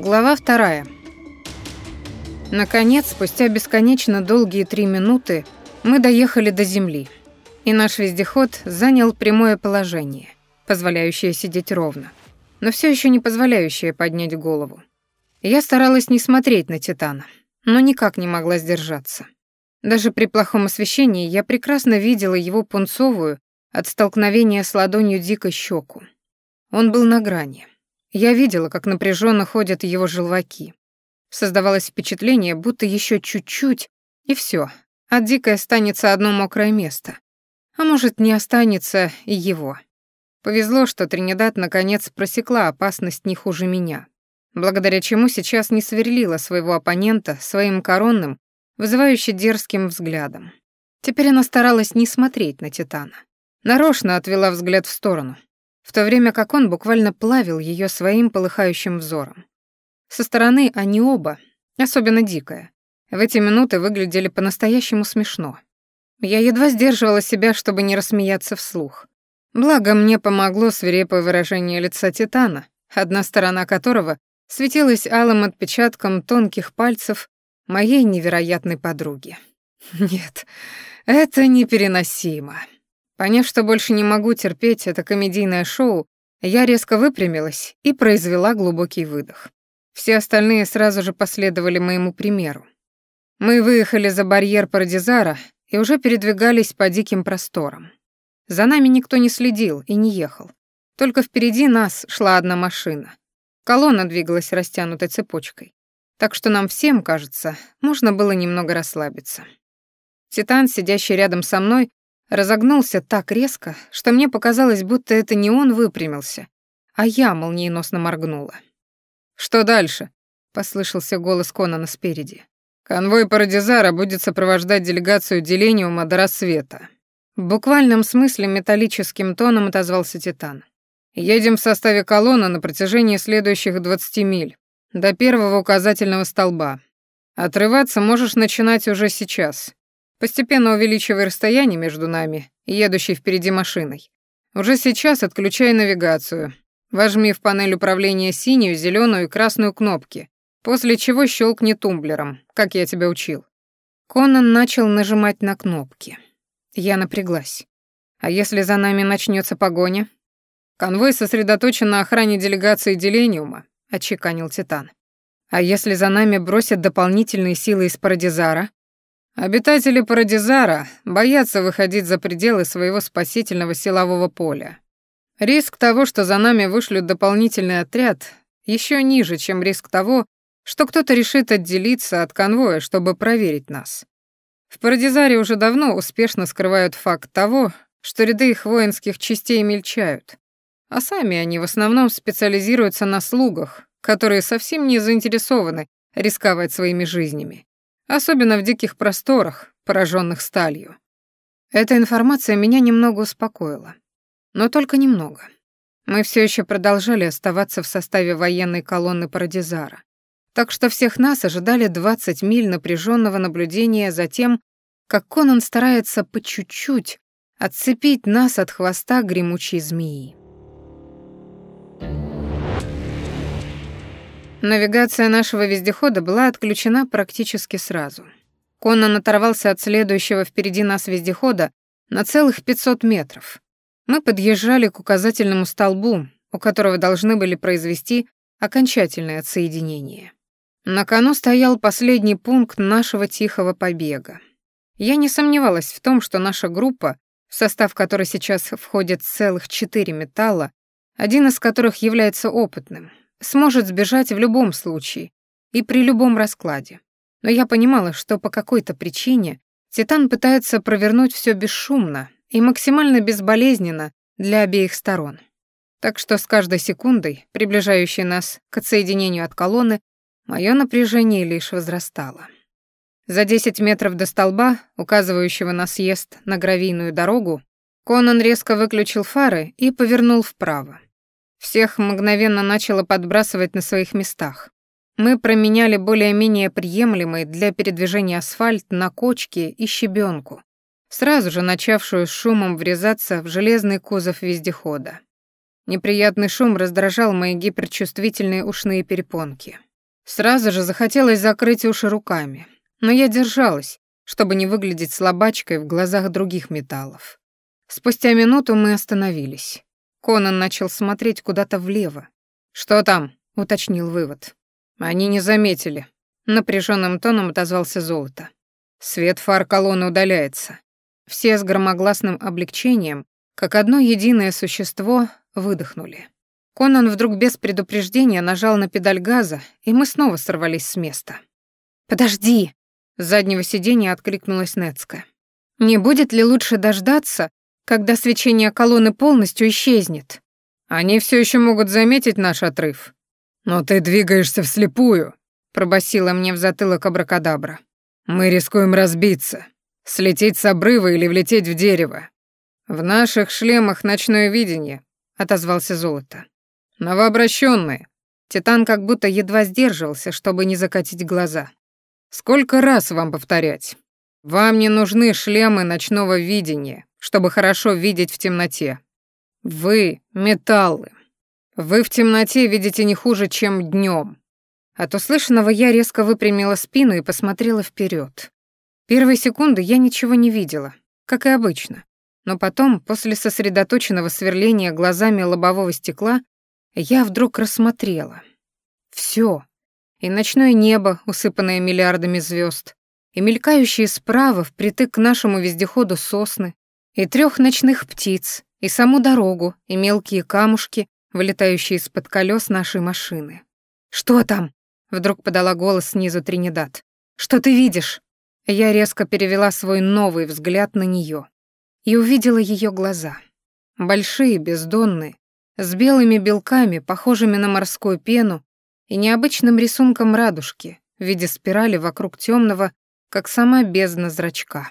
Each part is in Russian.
Глава вторая. Наконец, спустя бесконечно долгие три минуты, мы доехали до земли, и наш вездеход занял прямое положение, позволяющее сидеть ровно, но все еще не позволяющее поднять голову. Я старалась не смотреть на Титана, но никак не могла сдержаться. Даже при плохом освещении я прекрасно видела его пунцовую от столкновения с ладонью дикой щеку. Он был на грани. Я видела, как напряженно ходят его желваки. Создавалось впечатление, будто еще чуть-чуть, и все. а Дикой останется одно мокрое место. А может, не останется и его. Повезло, что Тринидад наконец просекла опасность не хуже меня, благодаря чему сейчас не сверлила своего оппонента своим коронным, вызывающе дерзким взглядом. Теперь она старалась не смотреть на Титана. Нарочно отвела взгляд в сторону, в то время как он буквально плавил ее своим полыхающим взором. Со стороны они оба, особенно дикая, в эти минуты выглядели по-настоящему смешно. Я едва сдерживала себя, чтобы не рассмеяться вслух. Благо мне помогло свирепое выражение лица Титана, одна сторона которого светилась алым отпечатком тонких пальцев моей невероятной подруги. Нет, это непереносимо. Поняв, что больше не могу терпеть это комедийное шоу, я резко выпрямилась и произвела глубокий выдох. Все остальные сразу же последовали моему примеру. Мы выехали за барьер Парадизара и уже передвигались по диким просторам. За нами никто не следил и не ехал. Только впереди нас шла одна машина. Колонна двигалась растянутой цепочкой. Так что нам всем, кажется, можно было немного расслабиться. Титан, сидящий рядом со мной, Разогнулся так резко, что мне показалось, будто это не он выпрямился, а я молниеносно моргнула. «Что дальше?» — послышался голос Конана спереди. «Конвой Парадизара будет сопровождать делегацию Делениума до рассвета». В буквальном смысле металлическим тоном отозвался Титан. «Едем в составе колонны на протяжении следующих 20 миль, до первого указательного столба. Отрываться можешь начинать уже сейчас. постепенно увеличивая расстояние между нами и едущей впереди машиной. Уже сейчас отключай навигацию. Вожми в панель управления синюю, зеленую и красную кнопки, после чего щелкни тумблером, как я тебя учил. Конан начал нажимать на кнопки. Я напряглась. А если за нами начнется погоня? Конвой сосредоточен на охране делегации Делениума, отчеканил Титан. А если за нами бросят дополнительные силы из Парадизара? Обитатели Парадизара боятся выходить за пределы своего спасительного силового поля. Риск того, что за нами вышлют дополнительный отряд, еще ниже, чем риск того, что кто-то решит отделиться от конвоя, чтобы проверить нас. В Парадизаре уже давно успешно скрывают факт того, что ряды их воинских частей мельчают, а сами они в основном специализируются на слугах, которые совсем не заинтересованы рисковать своими жизнями особенно в диких просторах, пораженных сталью. Эта информация меня немного успокоила. Но только немного. Мы все еще продолжали оставаться в составе военной колонны Парадизара. Так что всех нас ожидали 20 миль напряженного наблюдения за тем, как Конан старается по чуть-чуть отцепить нас от хвоста гремучей змеи. Навигация нашего вездехода была отключена практически сразу. Конан оторвался от следующего впереди нас вездехода на целых 500 метров. Мы подъезжали к указательному столбу, у которого должны были произвести окончательное отсоединение. На кону стоял последний пункт нашего тихого побега. Я не сомневалась в том, что наша группа, в состав которой сейчас входит целых четыре металла, один из которых является опытным, Сможет сбежать в любом случае и при любом раскладе. Но я понимала, что по какой-то причине Титан пытается провернуть все бесшумно и максимально безболезненно для обеих сторон. Так что с каждой секундой, приближающей нас к отсоединению от колонны, мое напряжение лишь возрастало. За 10 метров до столба, указывающего на съезд на гравийную дорогу, Конан резко выключил фары и повернул вправо. Всех мгновенно начало подбрасывать на своих местах. Мы променяли более-менее приемлемый для передвижения асфальт на кочки и щебенку, сразу же начавшую с шумом врезаться в железный кузов вездехода. Неприятный шум раздражал мои гиперчувствительные ушные перепонки. Сразу же захотелось закрыть уши руками, но я держалась, чтобы не выглядеть слабачкой в глазах других металлов. Спустя минуту мы остановились. Конан начал смотреть куда-то влево. «Что там?» — уточнил вывод. «Они не заметили», — напряженным тоном отозвался золото. «Свет фар колонны удаляется». Все с громогласным облегчением, как одно единое существо, выдохнули. Конан вдруг без предупреждения нажал на педаль газа, и мы снова сорвались с места. «Подожди!» — с заднего сиденья откликнулась Нецка. «Не будет ли лучше дождаться, когда свечение свечения колонны полностью исчезнет. Они все еще могут заметить наш отрыв. Но ты двигаешься вслепую, пробасила мне в затылок абракадабра. Мы рискуем разбиться, слететь с обрыва или влететь в дерево. В наших шлемах ночное видение, отозвался Золото. Новообращенные. Титан как будто едва сдерживался, чтобы не закатить глаза. Сколько раз вам повторять? Вам не нужны шлемы ночного видения, чтобы хорошо видеть в темноте. Вы — металлы. Вы в темноте видите не хуже, чем днем. От услышанного я резко выпрямила спину и посмотрела вперед. Первые секунды я ничего не видела, как и обычно. Но потом, после сосредоточенного сверления глазами лобового стекла, я вдруг рассмотрела. Все. И ночное небо, усыпанное миллиардами звезд, и мелькающие справа впритык к нашему вездеходу сосны, и трех ночных птиц, и саму дорогу, и мелкие камушки, вылетающие из-под колес нашей машины. «Что там?» — вдруг подала голос снизу Тринидад. «Что ты видишь?» Я резко перевела свой новый взгляд на нее и увидела ее глаза. Большие, бездонные, с белыми белками, похожими на морскую пену, и необычным рисунком радужки в виде спирали вокруг темного, как сама бездна зрачка.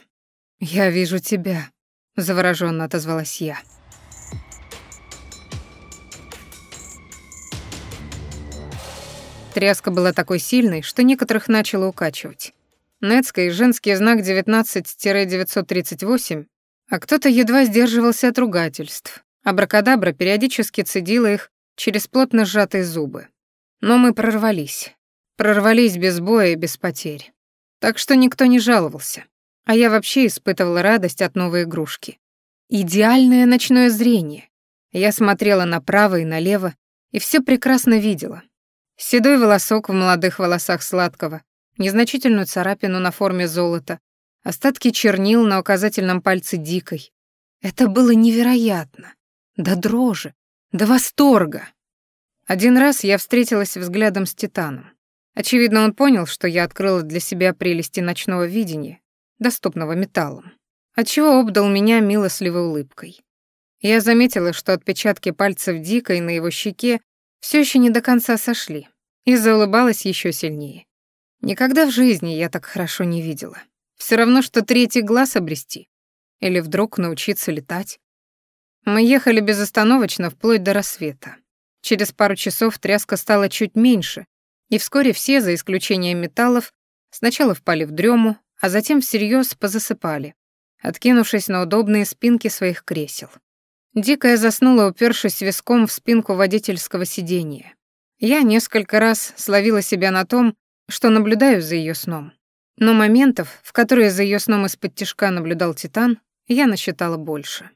«Я вижу тебя», — завороженно отозвалась я. Тряска была такой сильной, что некоторых начало укачивать. Нецкой женский знак 19-938, а кто-то едва сдерживался от ругательств. Абракадабра периодически цедила их через плотно сжатые зубы. Но мы прорвались. Прорвались без боя и без потерь. Так что никто не жаловался, а я вообще испытывала радость от новой игрушки. Идеальное ночное зрение. Я смотрела направо и налево, и все прекрасно видела. Седой волосок в молодых волосах сладкого, незначительную царапину на форме золота, остатки чернил на указательном пальце дикой. Это было невероятно. До дрожи, до восторга. Один раз я встретилась взглядом с Титаном. Очевидно, он понял, что я открыла для себя прелести ночного видения, доступного металлом, отчего обдал меня милостливой улыбкой. Я заметила, что отпечатки пальцев дикой на его щеке все еще не до конца сошли, и заулыбалась еще сильнее. Никогда в жизни я так хорошо не видела. Все равно, что третий глаз обрести. Или вдруг научиться летать. Мы ехали безостановочно вплоть до рассвета. Через пару часов тряска стала чуть меньше, и вскоре все, за исключением металлов, сначала впали в дрему, а затем всерьез позасыпали, откинувшись на удобные спинки своих кресел. Дикая заснула, упершись виском в спинку водительского сиденья. Я несколько раз словила себя на том, что наблюдаю за ее сном. Но моментов, в которые за ее сном из-под тишка наблюдал Титан, я насчитала больше.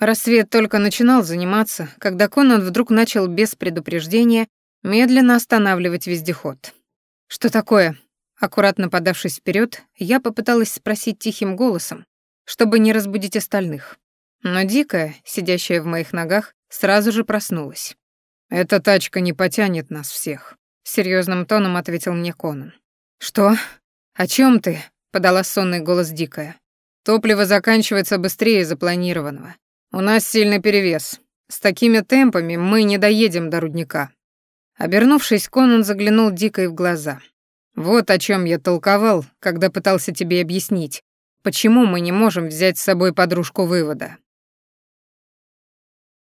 Рассвет только начинал заниматься, когда Конан вдруг начал без предупреждения медленно останавливать вездеход. «Что такое?» Аккуратно подавшись вперед, я попыталась спросить тихим голосом, чтобы не разбудить остальных. Но Дикая, сидящая в моих ногах, сразу же проснулась. «Эта тачка не потянет нас всех», — серьезным тоном ответил мне Конан. «Что? О чем ты?» — подала сонный голос Дикая. «Топливо заканчивается быстрее запланированного. У нас сильный перевес. С такими темпами мы не доедем до рудника», Обернувшись, Конан заглянул дико в глаза. «Вот о чем я толковал, когда пытался тебе объяснить, почему мы не можем взять с собой подружку вывода.